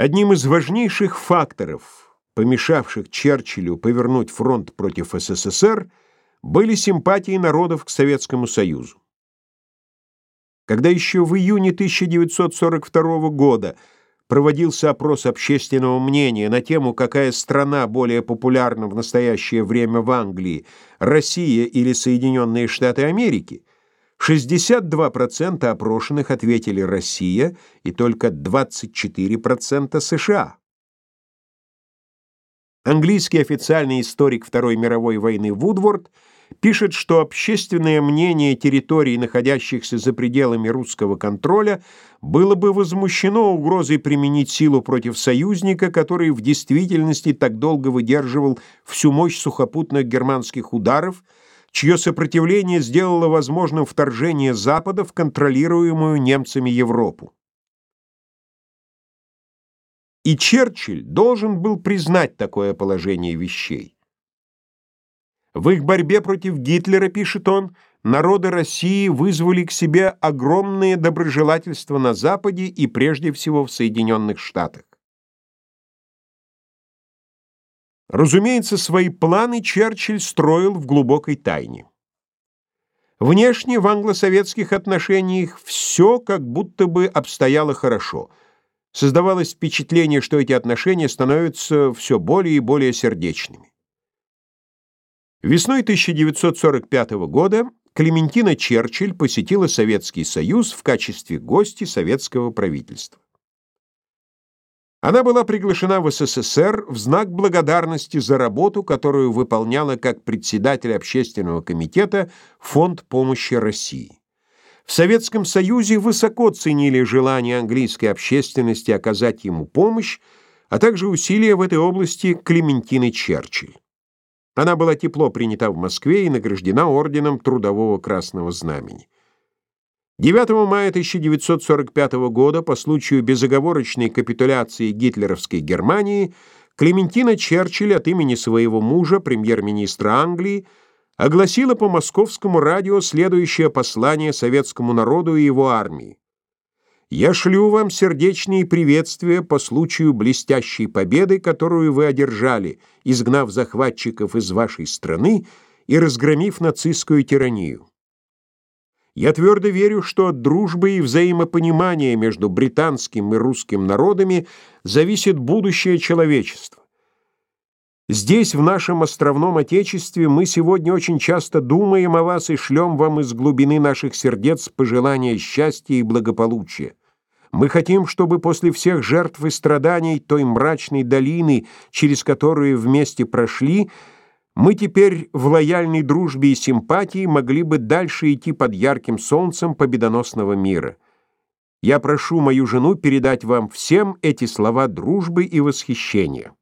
Одним из важнейших факторов, помешавших Черчиллю повернуть фронт против СССР, были симпатии народов к Советскому Союзу. Когда еще в июне 1942 года проводился опрос общественного мнения на тему, какая страна более популярна в настоящее время в Англии, Россия или Соединенные Штаты Америки, 62% опрошенных ответили «Россия» и только 24% США. Английский официальный историк Второй мировой войны Вудворд пишет, что общественное мнение территорий, находящихся за пределами русского контроля, было бы возмущено угрозой применить силу против союзника, который в действительности так долго выдерживал всю мощь сухопутных германских ударов – чье сопротивление сделало возможным вторжение Запада в контролируемую немцами Европу. И Черчилль должен был признать такое положение вещей. В их борьбе против Гитлера, пишет он, народы России вызвали к себе огромное доброжелательство на Западе и прежде всего в Соединенных Штатах. Разумеется, свои планы Черчилль строил в глубокой тайне. Внешне в англо-советских отношениях все как будто бы обстояло хорошо. Создавалось впечатление, что эти отношения становятся все более и более сердечными. Весной 1945 года Клементина Черчилль посетила Советский Союз в качестве гости советского правительства. Она была приглашена в СССР в знак благодарности за работу, которую выполняла как председатель общественного комитета Фонд помощи России. В Советском Союзе высоко ценили желание английской общественности оказать ему помощь, а также усилия в этой области Клементины Черчилль. Она была тепло принята в Москве и награждена орденом Трудового Красного Знамени. 9 мая 1945 года по случаю безоговорочной капитуляции гитлеровской Германии Клементина Черчилль от имени своего мужа, премьер-министра Англии, огласила по московскому радио следующее послание советскому народу и его армии. «Я шлю вам сердечные приветствия по случаю блестящей победы, которую вы одержали, изгнав захватчиков из вашей страны и разгромив нацистскую тиранию. Я твердо верю, что от дружбы и взаимопонимания между британским и русским народами зависит будущее человечества. Здесь, в нашем островном Отечестве, мы сегодня очень часто думаем о вас и шлем вам из глубины наших сердец пожелания счастья и благополучия. Мы хотим, чтобы после всех жертв и страданий той мрачной долины, через которую вместе прошли, мы теперь в лояльной дружбе и симпатии могли бы дальше идти под ярким солнцем победоносного мира. Я прошу мою жену передать вам всем эти слова дружбы и восхищения.